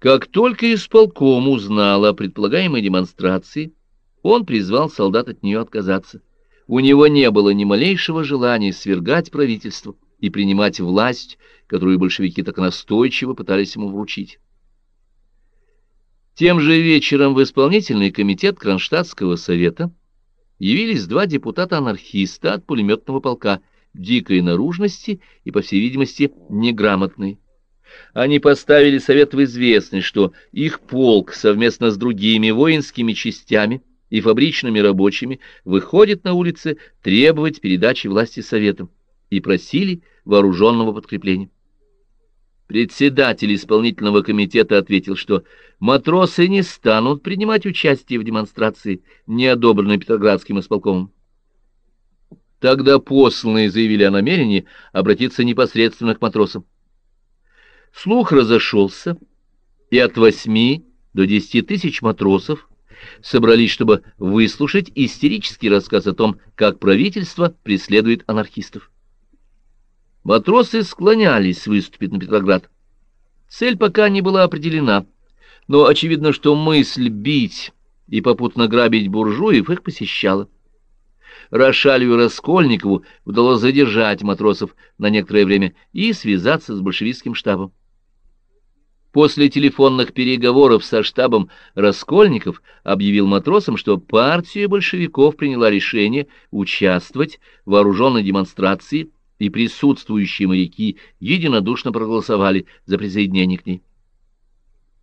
Как только исполком узнал о предполагаемой демонстрации, он призвал солдат от нее отказаться. У него не было ни малейшего желания свергать правительство и принимать власть, которую большевики так настойчиво пытались ему вручить. Тем же вечером в исполнительный комитет Кронштадтского совета явились два депутата-анархиста от пулеметного полка, дикой наружности и, по всей видимости, неграмотные. Они поставили совет в известность, что их полк совместно с другими воинскими частями и фабричными рабочими выходит на улицы требовать передачи власти советам и просили вооруженного подкрепления. Председатель исполнительного комитета ответил, что матросы не станут принимать участие в демонстрации, не одобренной Петроградским исполкомом. Тогда посланные заявили о намерении обратиться непосредственно к матросам. Слух разошелся, и от восьми до десяти тысяч матросов собрались, чтобы выслушать истерический рассказ о том, как правительство преследует анархистов. Матросы склонялись выступить на Петроград. Цель пока не была определена, но очевидно, что мысль бить и попутно грабить буржуев их посещала. Рошалью Раскольникову удалось задержать матросов на некоторое время и связаться с большевистским штабом. После телефонных переговоров со штабом Раскольников объявил матросам, что партия большевиков приняла решение участвовать в вооруженной демонстрации и присутствующие моряки единодушно проголосовали за присоединение к ней.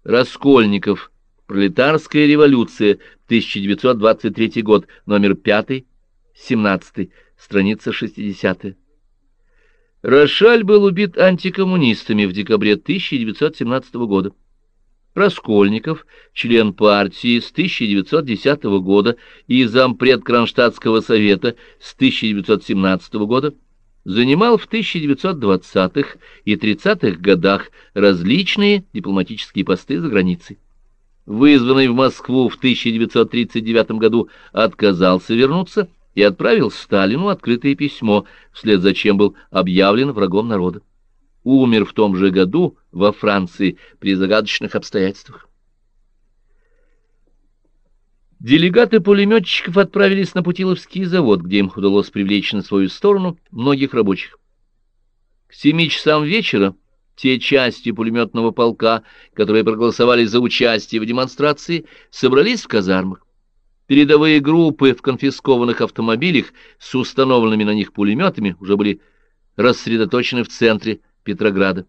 Раскольников. Пролетарская революция. 1923 год. Номер 5. 17. Страница 60. Рошаль был убит антикоммунистами в декабре 1917 года. Раскольников, член партии с 1910 года и зампред Кронштадтского совета с 1917 года, занимал в 1920-х и 30-х годах различные дипломатические посты за границей. Вызванный в Москву в 1939 году отказался вернуться и отправил Сталину открытое письмо, вслед за чем был объявлен врагом народа. Умер в том же году во Франции при загадочных обстоятельствах. Делегаты пулеметчиков отправились на Путиловский завод, где им удалось привлечь на свою сторону многих рабочих. К семи часам вечера те части пулеметного полка, которые проголосовали за участие в демонстрации, собрались в казармах. Передовые группы в конфискованных автомобилях с установленными на них пулеметами уже были рассредоточены в центре Петрограда.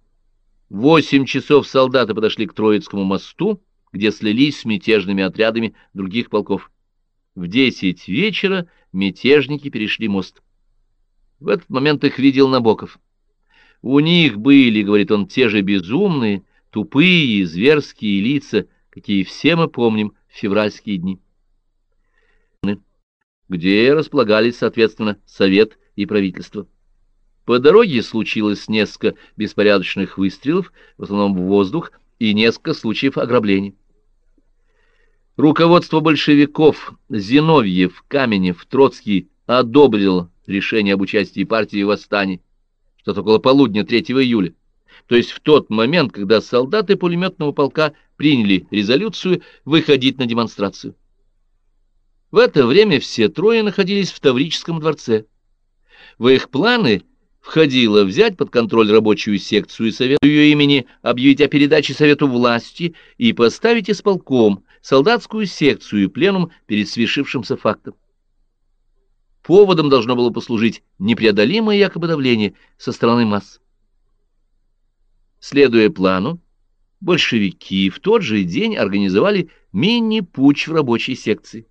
Восемь часов солдаты подошли к Троицкому мосту, где слились с мятежными отрядами других полков. В десять вечера мятежники перешли мост. В этот момент их видел Набоков. У них были, говорит он, те же безумные, тупые, зверские лица, какие все мы помним в февральские дни. Где располагались, соответственно, совет и правительство. По дороге случилось несколько беспорядочных выстрелов, в основном в воздух, и несколько случаев ограблений. Руководство большевиков Зиновьев, Каменев, Троцкий одобрило решение об участии партии в восстании, что около полудня 3 июля, то есть в тот момент, когда солдаты пулеметного полка приняли резолюцию выходить на демонстрацию. В это время все трое находились в Таврическом дворце. В их планы входило взять под контроль рабочую секцию Совета ее имени, объявить о передаче Совету власти и поставить исполком солдатскую секцию и пленум перед свершившимся фактом. Поводом должно было послужить непреодолимое якобы давление со стороны масс. Следуя плану, большевики в тот же день организовали мини-путч в рабочей секции.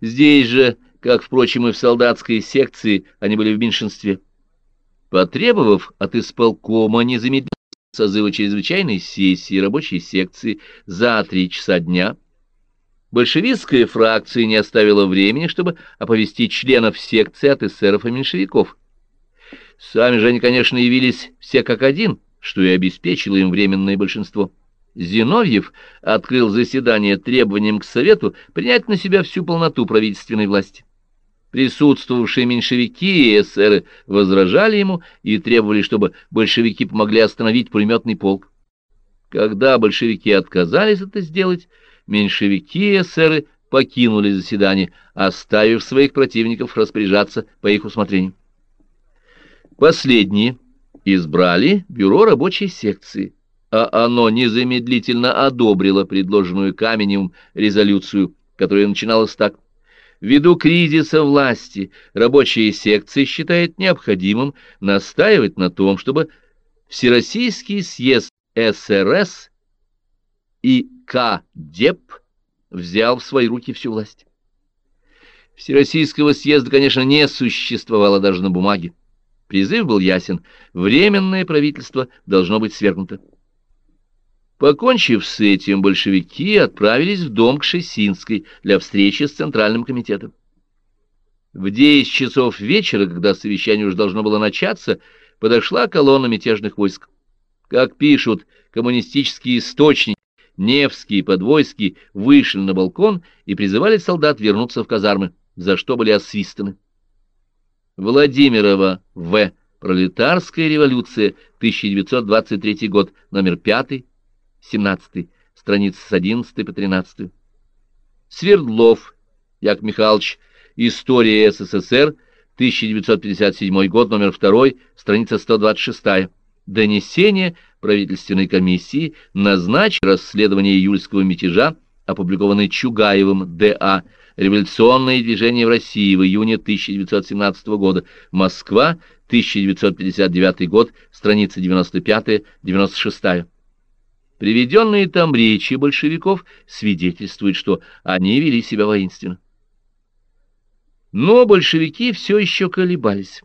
Здесь же, как, впрочем, и в солдатской секции, они были в меньшинстве. Потребовав от исполкома незамедлительно созыва чрезвычайной сессии рабочей секции за три часа дня, большевистская фракция не оставила времени, чтобы оповестить членов секции от эсеров и меньшевиков. Сами же они, конечно, явились все как один, что и обеспечило им временное большинство. Зиновьев открыл заседание требованием к Совету принять на себя всю полноту правительственной власти. Присутствовавшие меньшевики и эсеры возражали ему и требовали, чтобы большевики помогли остановить пулеметный полк. Когда большевики отказались это сделать, меньшевики и эсеры покинули заседание, оставив своих противников распоряжаться по их усмотрению. Последние избрали бюро рабочей секции, а оно незамедлительно одобрило предложенную Каменевым резолюцию, которая начиналась так. Ввиду кризиса власти рабочая секция считает необходимым настаивать на том, чтобы Всероссийский съезд СРС и КДЕП взял в свои руки всю власть. Всероссийского съезда, конечно, не существовало даже на бумаге. Призыв был ясен. Временное правительство должно быть свергнуто. Покончив с этим, большевики отправились в дом к Шесинской для встречи с Центральным комитетом. В десять часов вечера, когда совещание уже должно было начаться, подошла колонна мятежных войск. Как пишут коммунистические источники, Невский и Подвойский вышли на балкон и призывали солдат вернуться в казармы, за что были освистаны. Владимирова В. Пролетарская революция, 1923 год, номер 5, 17, страницы с 11 по 13. Свердлов Яков Михайлович, История СССР, 1957 год, номер 2, страница 126. Донесение правительственной комиссии назначь расследование июльского мятежа, опубликованный Чугаевым Д.А., Революционное движение в России в июне 1917 года. Москва, 1959 год, страница 95-96. Приведенные там речи большевиков свидетельствуют, что они вели себя воинственно. Но большевики все еще колебались.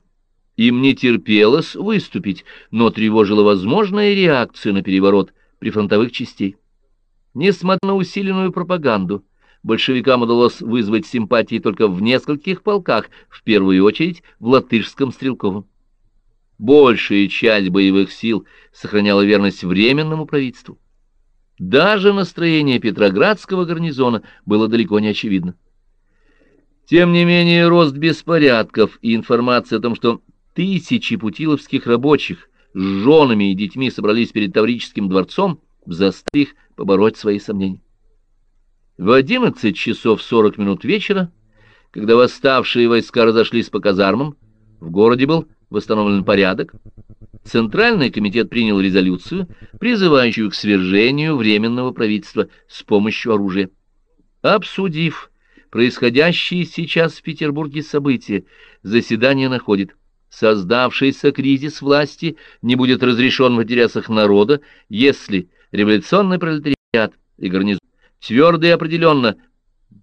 Им не терпелось выступить, но тревожила возможная реакция на переворот прифронтовых частей. Несмотря на усиленную пропаганду, большевикам удалось вызвать симпатии только в нескольких полках, в первую очередь в латышском стрелковом. Большая часть боевых сил сохраняла верность Временному правительству. Даже настроение Петроградского гарнизона было далеко не очевидно. Тем не менее, рост беспорядков и информация о том, что тысячи путиловских рабочих с женами и детьми собрались перед Таврическим дворцом, заставили их побороть свои сомнения. В одиннадцать часов сорок минут вечера, когда восставшие войска разошлись по казармам, в городе был восстановлен порядок, Центральный комитет принял резолюцию, призывающую к свержению Временного правительства с помощью оружия. Обсудив происходящие сейчас в Петербурге события, заседание находит. Создавшийся кризис власти не будет разрешен в интересах народа, если революционный пролетариат и гарнизон твердо и определенно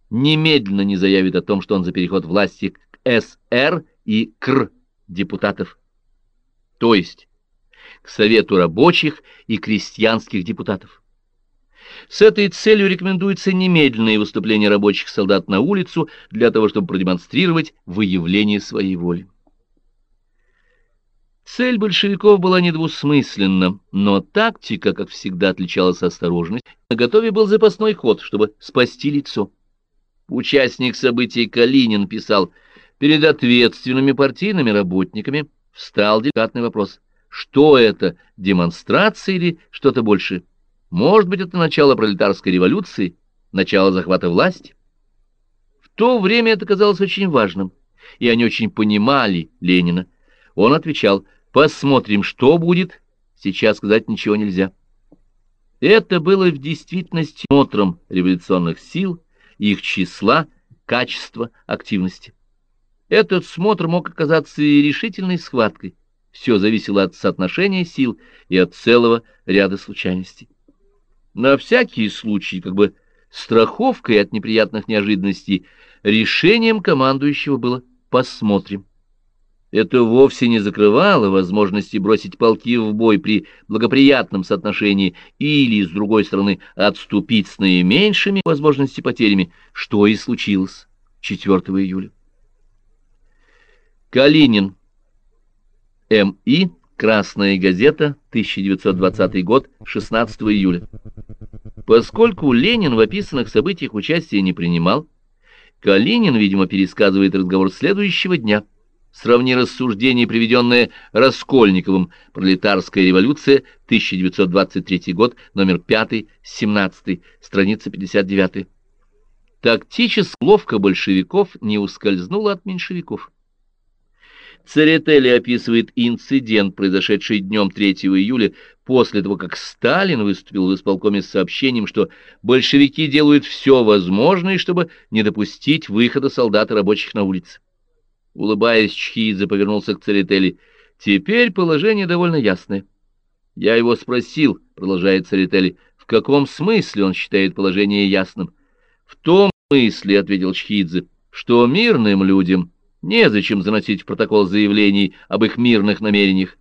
немедленно не заявит о том, что он за переход власти к СР и КР депутатов. То есть к Совету рабочих и крестьянских депутатов. С этой целью рекомендуется немедленное выступление рабочих солдат на улицу для того, чтобы продемонстрировать выявление своей воли. Цель большевиков была недвусмысленна, но тактика, как всегда, отличалась осторожностью. На готове был запасной ход, чтобы спасти лицо. Участник событий Калинин писал, перед ответственными партийными работниками встал деликатный вопрос. Что это, демонстрация или что-то большее? Может быть, это начало пролетарской революции, начало захвата власти? В то время это казалось очень важным, и они очень понимали Ленина. Он отвечал, посмотрим, что будет, сейчас сказать ничего нельзя. Это было в действительности смотром революционных сил, их числа, качества, активности. Этот смотр мог оказаться и решительной схваткой, все зависело от соотношения сил и от целого ряда случайностей. На всякий случай, как бы страховкой от неприятных неожиданностей, решением командующего было «посмотрим». Это вовсе не закрывало возможности бросить полки в бой при благоприятном соотношении или, с другой стороны, отступить с наименьшими возможностями потерями, что и случилось 4 июля. Калинин М.И. Красная газета, 1920 год, 16 июля. Поскольку Ленин в описанных событиях участия не принимал, Калинин, видимо, пересказывает разговор следующего дня. Сравни рассуждение, приведенное Раскольниковым «Пролетарская революция», 1923 год, номер 5, 17, страница 59. Тактически ловко большевиков не ускользнуло от меньшевиков. Церетели описывает инцидент, произошедший днем 3 июля, после того, как Сталин выступил в исполкоме с сообщением, что большевики делают все возможное, чтобы не допустить выхода солдат и рабочих на улицы. Улыбаясь, Чхидзе повернулся к Церетели. «Теперь положение довольно ясное». «Я его спросил», — продолжает Церетели, — «в каком смысле он считает положение ясным?» «В том смысле», — ответил Чхидзе, — «что мирным людям незачем заносить в протокол заявлений об их мирных намерениях.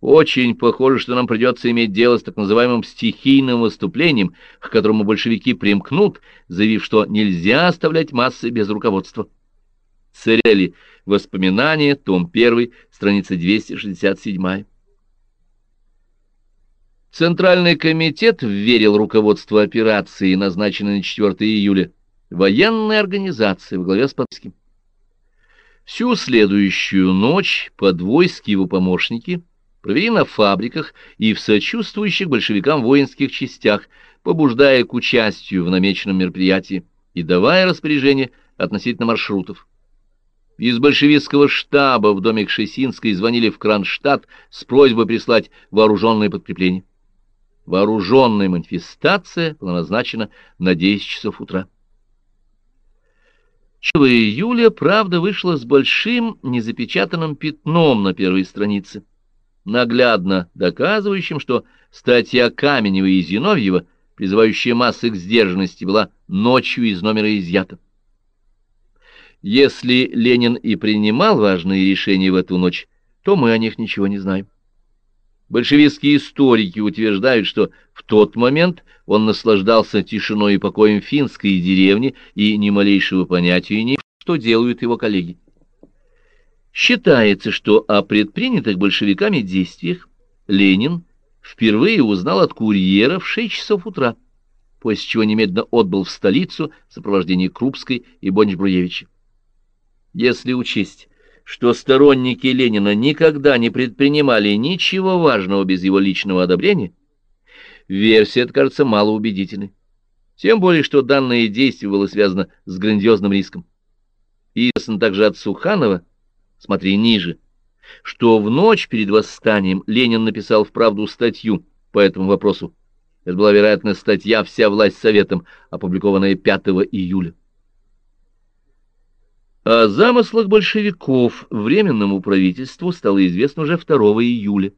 Очень похоже, что нам придется иметь дело с так называемым стихийным выступлением, к которому большевики примкнут, заявив, что нельзя оставлять массы без руководства. Церели. Воспоминания. Том 1. Страница 267. Центральный комитет вверил руководство операции, назначенной на 4 июля, военной организации во главе с Подским. Всю следующую ночь подвойски его помощники провели на фабриках и в сочувствующих большевикам воинских частях, побуждая к участию в намеченном мероприятии и давая распоряжение относительно маршрутов. Из большевистского штаба в доме Кшесинской звонили в Кронштадт с просьбой прислать вооруженное подкрепление. Вооруженная манифестация была назначена на 10 часов утра. 4 июля «Правда» вышла с большим незапечатанным пятном на первой странице, наглядно доказывающим, что статья Каменева и Зиновьева, призывающая массы к сдержанности, была ночью из номера изъята. Если Ленин и принимал важные решения в эту ночь, то мы о них ничего не знаем. Большевистские историки утверждают, что в тот момент он наслаждался тишиной и покоем финской деревни и ни малейшего понятия не что делают его коллеги. Считается, что о предпринятых большевиками действиях Ленин впервые узнал от курьера в 6 часов утра, после чего немедленно отбыл в столицу в сопровождении Крупской и Бонч-Бруевича. Если учесть, что сторонники Ленина никогда не предпринимали ничего важного без его личного одобрения, версия эта кажется малоубедительной. Тем более, что данное действие было связано с грандиозным риском. И ясно также от Суханова, смотри ниже, что в ночь перед восстанием Ленин написал в «Правду» статью по этому вопросу. Это была, вероятно, статья «Вся власть советом», опубликованная 5 июля. О замыслах большевиков Временному правительству стало известно уже 2 июля.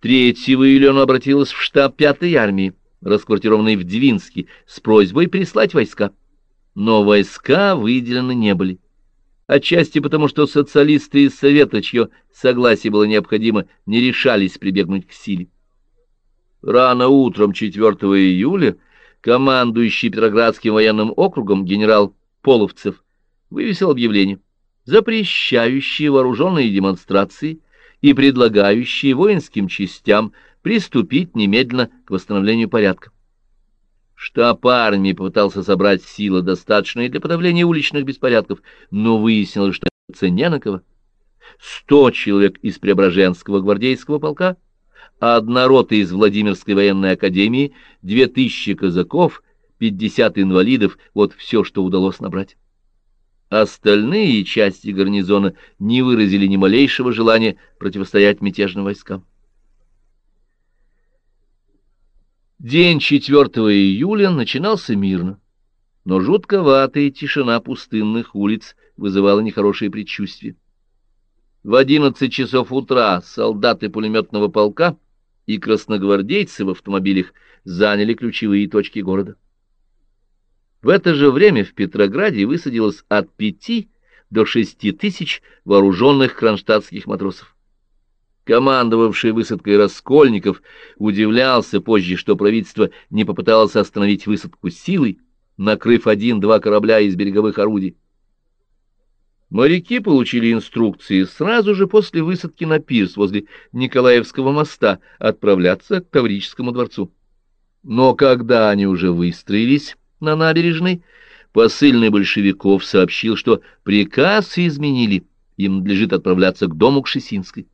3 июля он обратился в штаб 5-й армии, расквартированный в Двинске, с просьбой прислать войска. Но войска выделены не были. Отчасти потому, что социалисты из Совета, чье согласие было необходимо, не решались прибегнуть к силе. Рано утром 4 июля командующий Петроградским военным округом генерал Половцев вывесил объявление, запрещающее вооруженные демонстрации и предлагающее воинским частям приступить немедленно к восстановлению порядка. Штаб армии попытался собрать силы, достаточные для подавления уличных беспорядков, но выяснилось, что это не на кого. Сто человек из Преображенского гвардейского полка, одна рота из Владимирской военной академии, две тысячи казаков, пятьдесят инвалидов — вот все, что удалось набрать. Остальные части гарнизона не выразили ни малейшего желания противостоять мятежным войскам. День 4 июля начинался мирно, но жутковатая тишина пустынных улиц вызывала нехорошие предчувствия. В одиннадцать часов утра солдаты пулеметного полка и красногвардейцы в автомобилях заняли ключевые точки города. В это же время в Петрограде высадилось от пяти до шести тысяч вооруженных кронштадтских матросов. Командовавший высадкой Раскольников удивлялся позже, что правительство не попыталось остановить высадку силой, накрыв один-два корабля из береговых орудий. Моряки получили инструкции сразу же после высадки на пирс возле Николаевского моста отправляться к Таврическому дворцу. Но когда они уже выстроились, на набережной, посыльный большевиков сообщил, что приказ изменили им надлежит отправляться к дому Кшесинской.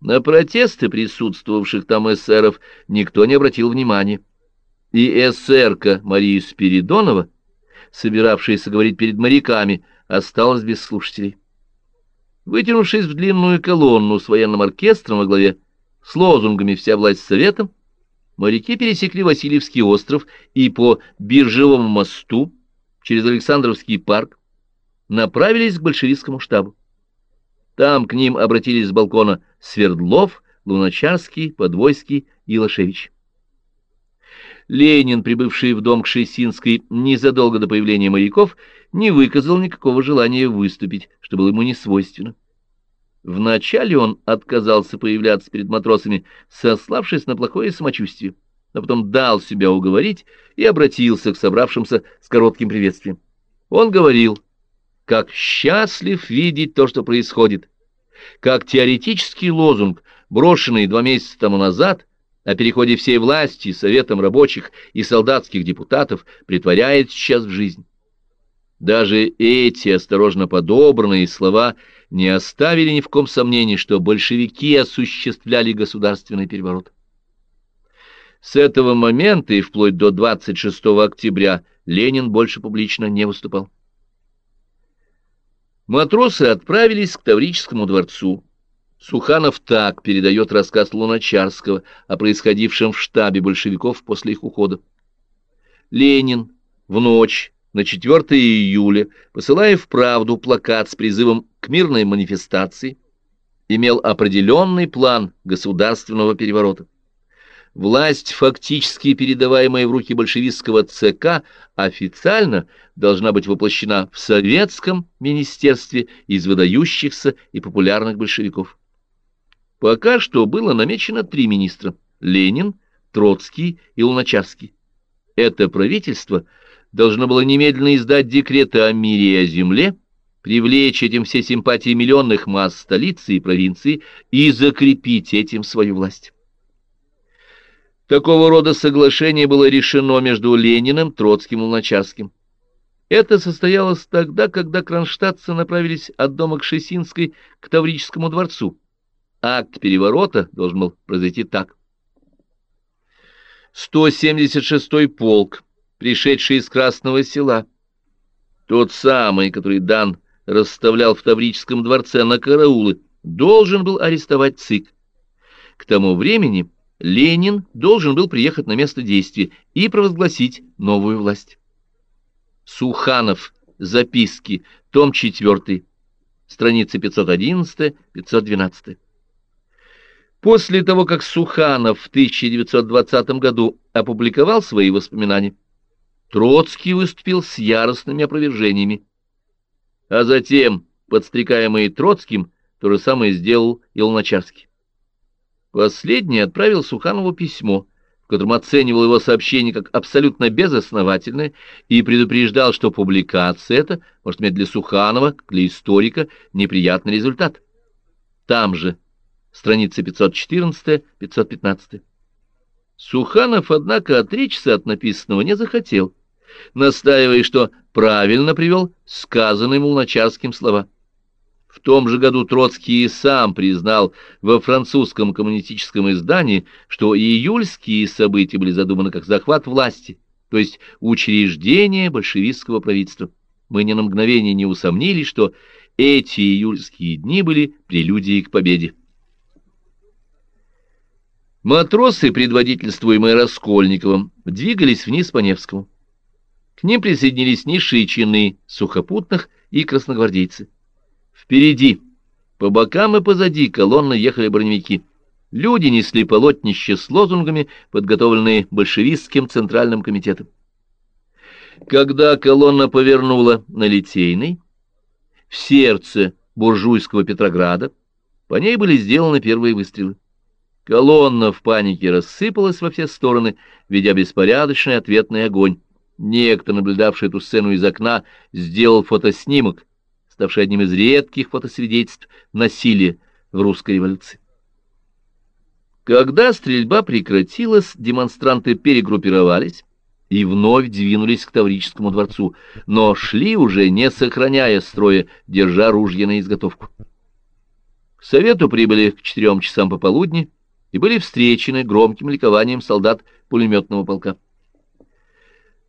На протесты присутствовавших там эсеров никто не обратил внимания. И эсерка Мария Спиридонова, собиравшаяся говорить перед моряками, осталась без слушателей. Вытянувшись в длинную колонну с военным оркестром во главе, с лозунгами «Вся власть советом», моряки пересекли Васильевский остров и по Биржевому мосту через Александровский парк направились к большевистскому штабу. Там к ним обратились с балкона Свердлов, Луначарский, Подвойский и Лошевич. Ленин, прибывший в дом к Шесинской незадолго до появления моряков, не выказал никакого желания выступить, что было ему не свойственно. Вначале он отказался появляться перед матросами, сославшись на плохое самочувствие, но потом дал себя уговорить и обратился к собравшимся с коротким приветствием. Он говорил, как счастлив видеть то, что происходит, как теоретический лозунг, брошенный два месяца тому назад, о переходе всей власти Советом рабочих и солдатских депутатов притворяет сейчас в жизнь. Даже эти осторожно подобранные слова не оставили ни в ком сомнений, что большевики осуществляли государственный переворот. С этого момента и вплоть до 26 октября Ленин больше публично не выступал. Матросы отправились к Таврическому дворцу. Суханов так передает рассказ Луначарского о происходившем в штабе большевиков после их ухода. Ленин в ночь на 4 июля, посылая в правду плакат с призывом к мирной манифестации, имел определенный план государственного переворота. Власть, фактически передаваемая в руки большевистского ЦК, официально должна быть воплощена в советском министерстве из выдающихся и популярных большевиков. Пока что было намечено три министра – Ленин, Троцкий и Луначарский. Это правительство должно было немедленно издать декреты о мире и о земле, привлечь этим все симпатии миллионных масс столицы и провинции и закрепить этим свою власть. Такого рода соглашение было решено между Лениным, Троцким и Луначарским. Это состоялось тогда, когда кронштадтцы направились от дома к Шесинской к Таврическому дворцу. Акт переворота должен был произойти так. 176-й полк, пришедший из Красного села, тот самый, который Дан расставлял в Таврическом дворце на караулы, должен был арестовать ЦИК. К тому времени Ленин должен был приехать на место действия и провозгласить новую власть. Суханов. Записки. Том 4. Страницы 511-512. После того, как Суханов в 1920 году опубликовал свои воспоминания, Троцкий выступил с яростными опровержениями. А затем, подстрекаемый Троцким, то же самое сделал и Луначарский. Последний отправил Суханову письмо, в котором оценивал его сообщение как абсолютно безосновательное и предупреждал, что публикация эта может иметь для Суханова, для историка, неприятный результат. Там же страницы 514-515. Суханов, однако, отречься от написанного не захотел, настаивая, что правильно привел сказанные Молначарским слова. В том же году Троцкий и сам признал во французском коммунистическом издании, что июльские события были задуманы как захват власти, то есть учреждение большевистского правительства. Мы ни на мгновение не усомнились, что эти июльские дни были прелюдией к победе. Матросы, предводительствуемые Раскольниковым, двигались вниз по Невскому. К ним присоединились низшие чины сухопутных и красногвардейцы. Впереди, по бокам и позади колонны ехали броневики. Люди несли полотнища с лозунгами, подготовленные большевистским центральным комитетом. Когда колонна повернула на Литейный, в сердце буржуйского Петрограда, по ней были сделаны первые выстрелы. Колонна в панике рассыпалась во все стороны, ведя беспорядочный ответный огонь. Некто, наблюдавший эту сцену из окна, сделал фотоснимок, ставший одним из редких фотосвидетельств насилия в русской революции. Когда стрельба прекратилась, демонстранты перегруппировались и вновь двинулись к Таврическому дворцу, но шли уже, не сохраняя строя, держа ружья на изготовку. К совету прибыли к четырем часам пополудни и были встречены громким ликованием солдат пулеметного полка.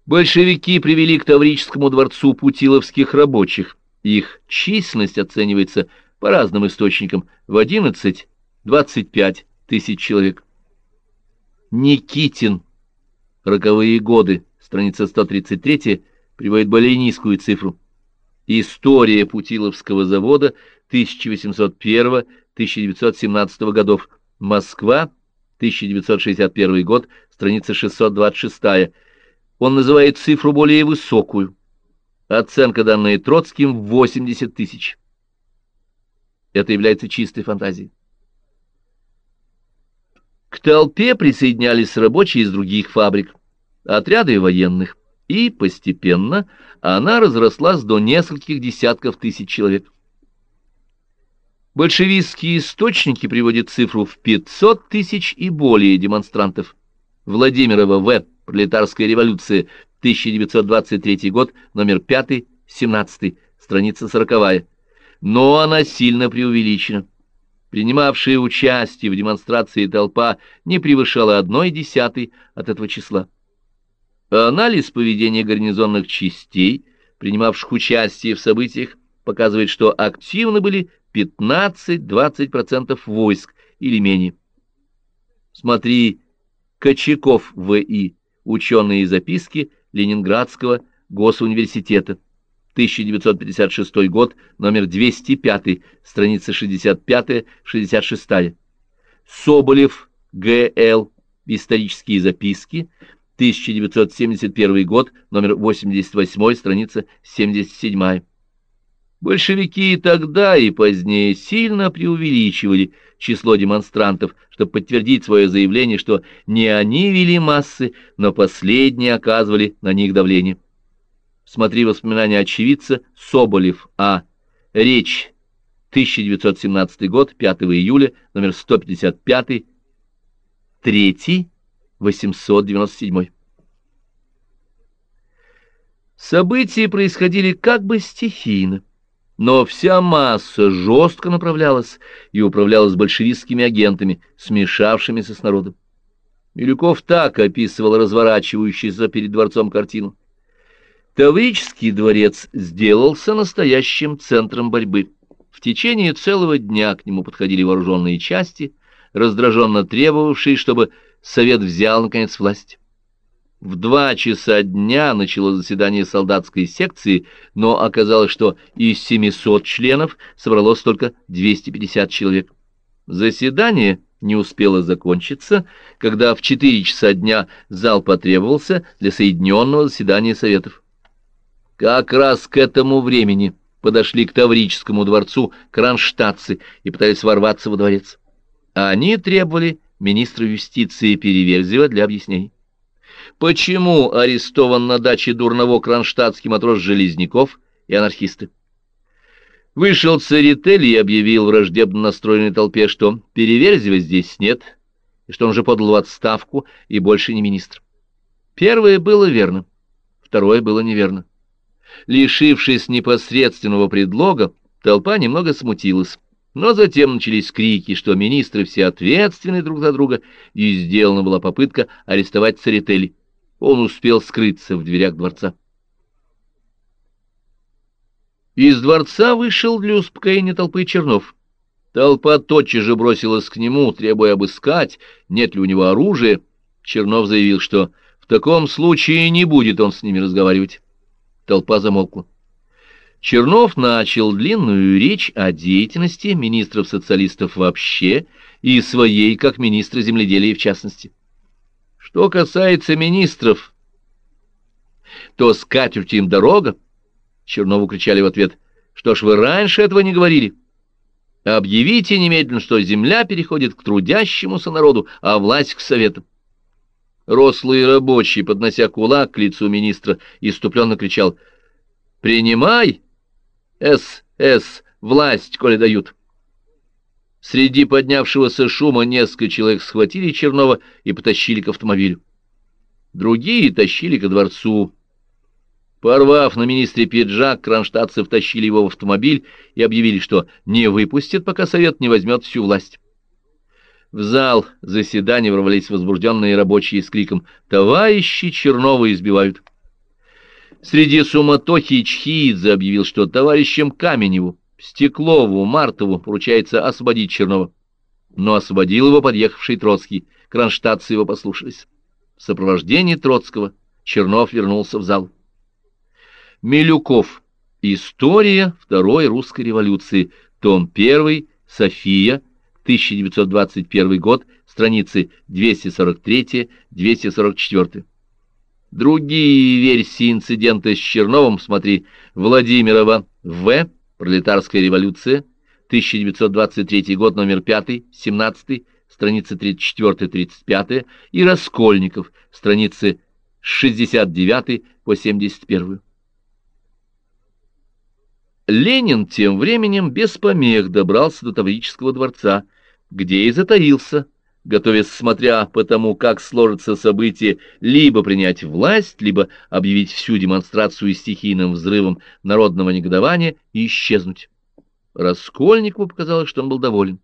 Большевики привели к Таврическому дворцу путиловских рабочих. Их численность оценивается по разным источникам в 11-25 тысяч человек. Никитин. Роковые годы. Страница 133 приводит более низкую цифру. История Путиловского завода 1801-1917 годов. Москва, 1961 год, страница 626. Он называет цифру более высокую. Оценка, данная Троцким, 80 тысяч. Это является чистой фантазией. К толпе присоединялись рабочие из других фабрик, отряды военных, и постепенно она разрослась до нескольких десятков тысяч человек. Большевистские источники приводят цифру в 500 тысяч и более демонстрантов. Владимирова В. Пролетарская революция, 1923 год, номер 5, 17, страница 40. Но она сильно преувеличена. Принимавшая участие в демонстрации толпа не превышала одной десятой от этого числа. Анализ поведения гарнизонных частей, принимавших участие в событиях, показывает, что активны были 15-20% войск или менее. Смотри Кочаков В.И. Ученые записки Ленинградского госуниверситета. 1956 год, номер 205, страница 65-66. Соболев, Г.Л. Исторические записки, 1971 год, номер 88, страница 77. Большевики и тогда, и позднее сильно преувеличивали число демонстрантов, чтобы подтвердить свое заявление, что не они вели массы, но последние оказывали на них давление. Смотри воспоминания очевидца Соболев А. Речь. 1917 год, 5 июля, номер 155, 3, 897. События происходили как бы стихийно, но вся масса жестко направлялась и управлялась большевистскими агентами, смешавшимися с народом. Милюков так описывал разворачивающуюся перед дворцом картину. Таврический дворец сделался настоящим центром борьбы. В течение целого дня к нему подходили вооруженные части, раздраженно требовавшие, чтобы Совет взял, наконец, власть. В два часа дня начало заседание солдатской секции, но оказалось, что из 700 членов собралось только 250 человек. Заседание не успело закончиться, когда в 4 часа дня зал потребовался для соединенного заседания Советов. Как раз к этому времени подошли к Таврическому дворцу кронштадтцы и пытались ворваться во дворец. Они требовали министра юстиции Переверзева для объяснений. Почему арестован на даче Дурново кронштадтский матрос Железняков и анархисты? Вышел Церетель и объявил враждебно настроенной толпе, что Переверзева здесь нет, и что он уже подал в отставку и больше не министр. Первое было верно, второе было неверно. Лишившись непосредственного предлога, толпа немного смутилась. Но затем начались крики, что министры все ответственны друг за друга, и сделана была попытка арестовать Церетели. Он успел скрыться в дверях дворца. Из дворца вышел для успокоения толпы Чернов. Толпа тотчас же бросилась к нему, требуя обыскать, нет ли у него оружия. Чернов заявил, что в таком случае не будет он с ними разговаривать. Толпа замолкла. Чернов начал длинную речь о деятельности министров-социалистов вообще и своей, как министра земледелия в частности. Что касается министров, то с катертью им дорога. Чернову кричали в ответ, что ж вы раньше этого не говорили. Объявите немедленно, что земля переходит к трудящемуся народу, а власть к советам. Рослый рабочий, поднося кулак к лицу министра, иступленно кричал «Принимай, СС, власть, коли дают». Среди поднявшегося шума несколько человек схватили Чернова и потащили к автомобилю. Другие тащили ко дворцу. Порвав на министре пиджак, кронштадтцы втащили его в автомобиль и объявили, что не выпустят, пока совет не возьмет всю власть. В зал заседания ворвались возбужденные рабочие с криком «Товарищи Чернова избивают!». Среди суматохи Чхиидзе объявил, что товарищам Каменеву, Стеклову, Мартову поручается освободить Чернова. Но освободил его подъехавший Троцкий, кронштадтцы его послушались. В сопровождении Троцкого Чернов вернулся в зал. Милюков. История Второй русской революции. Том 1. София. 1921 год. Страницы 243-244. Другие версии инцидента с Черновым смотри Владимирова В. Пролетарская революция. 1923 год, номер 5, 17, страницы 34-35, и Раскольников, страницы с 69 по 71. Ленин тем временем без помех добрался до Таврического дворца, где и затаился, готовясь, смотря по тому, как сложатся события, либо принять власть, либо объявить всю демонстрацию стихийным взрывом народного негодования и исчезнуть. Раскольникову показалось, что он был доволен.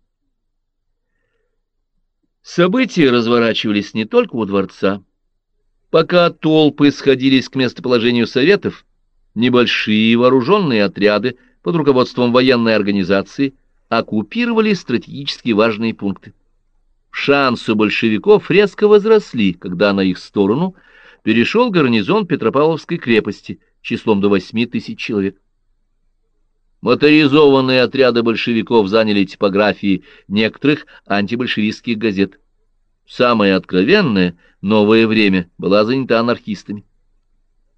События разворачивались не только у дворца. Пока толпы сходились к местоположению советов, небольшие вооруженные отряды под руководством военной организации оккупировали стратегически важные пункты. Шансы большевиков резко возросли, когда на их сторону перешел гарнизон Петропавловской крепости числом до 8 тысяч человек. Моторизованные отряды большевиков заняли типографии некоторых антибольшевистских газет. Самое откровенное «Новое время» была занята анархистами.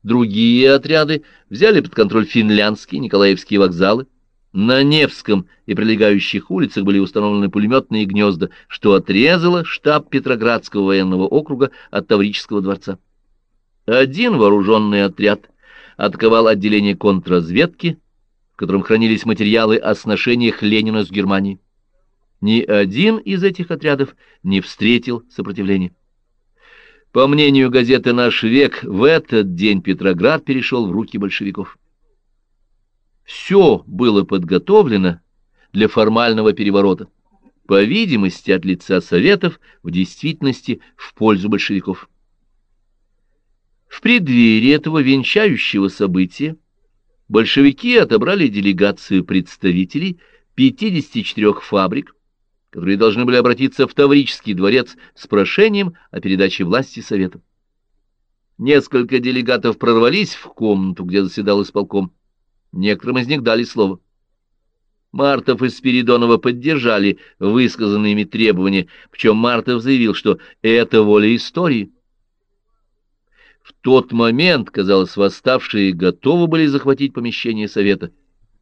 Другие отряды взяли под контроль финляндские, николаевские вокзалы. На Невском и прилегающих улицах были установлены пулеметные гнезда, что отрезало штаб Петроградского военного округа от Таврического дворца. Один вооруженный отряд атаковал отделение контрразведки котором хранились материалы о сношениях Ленина с Германией. Ни один из этих отрядов не встретил сопротивления. По мнению газеты «Наш век», в этот день Петроград перешел в руки большевиков. Все было подготовлено для формального переворота, по видимости, от лица Советов, в действительности в пользу большевиков. В преддверии этого венчающего события большевики отобрали делегацию представителей 54 фабрик, которые должны были обратиться в Таврический дворец с прошением о передаче власти Советам. Несколько делегатов прорвались в комнату, где заседал исполком. Некоторым из них дали слово. Мартов и Спиридонова поддержали высказанные ими требования, причем Мартов заявил, что это воля истории. В тот момент, казалось, восставшие готовы были захватить помещение Совета.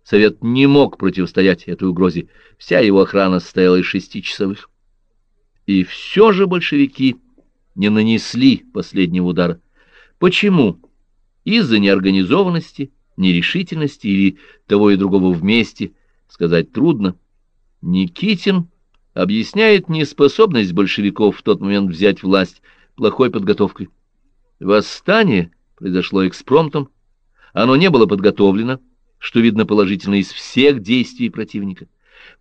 Совет не мог противостоять этой угрозе. Вся его охрана состояла из шести часовых. И все же большевики не нанесли последнего удара. Почему? Из-за неорганизованности, нерешительности или того и другого вместе, сказать трудно. Никитин объясняет неспособность большевиков в тот момент взять власть плохой подготовкой. Восстание произошло экспромтом, оно не было подготовлено, что видно положительно из всех действий противника.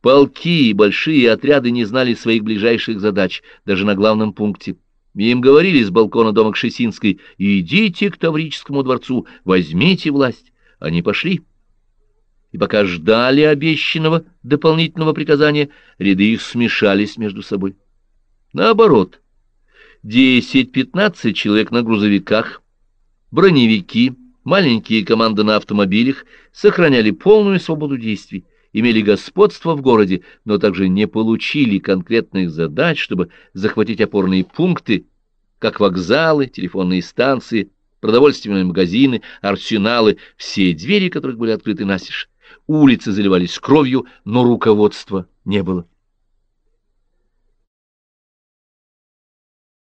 Полки и большие отряды не знали своих ближайших задач, даже на главном пункте. Им говорили с балкона дома Кшесинской «Идите к Таврическому дворцу, возьмите власть». Они пошли. И пока ждали обещанного дополнительного приказания, ряды их смешались между собой. Наоборот, 10-15 человек на грузовиках, броневики, маленькие команды на автомобилях сохраняли полную свободу действий, имели господство в городе, но также не получили конкретных задач, чтобы захватить опорные пункты, как вокзалы, телефонные станции, продовольственные магазины, арсеналы, все двери которых были открыты настежь. Улицы заливались кровью, но руководства не было.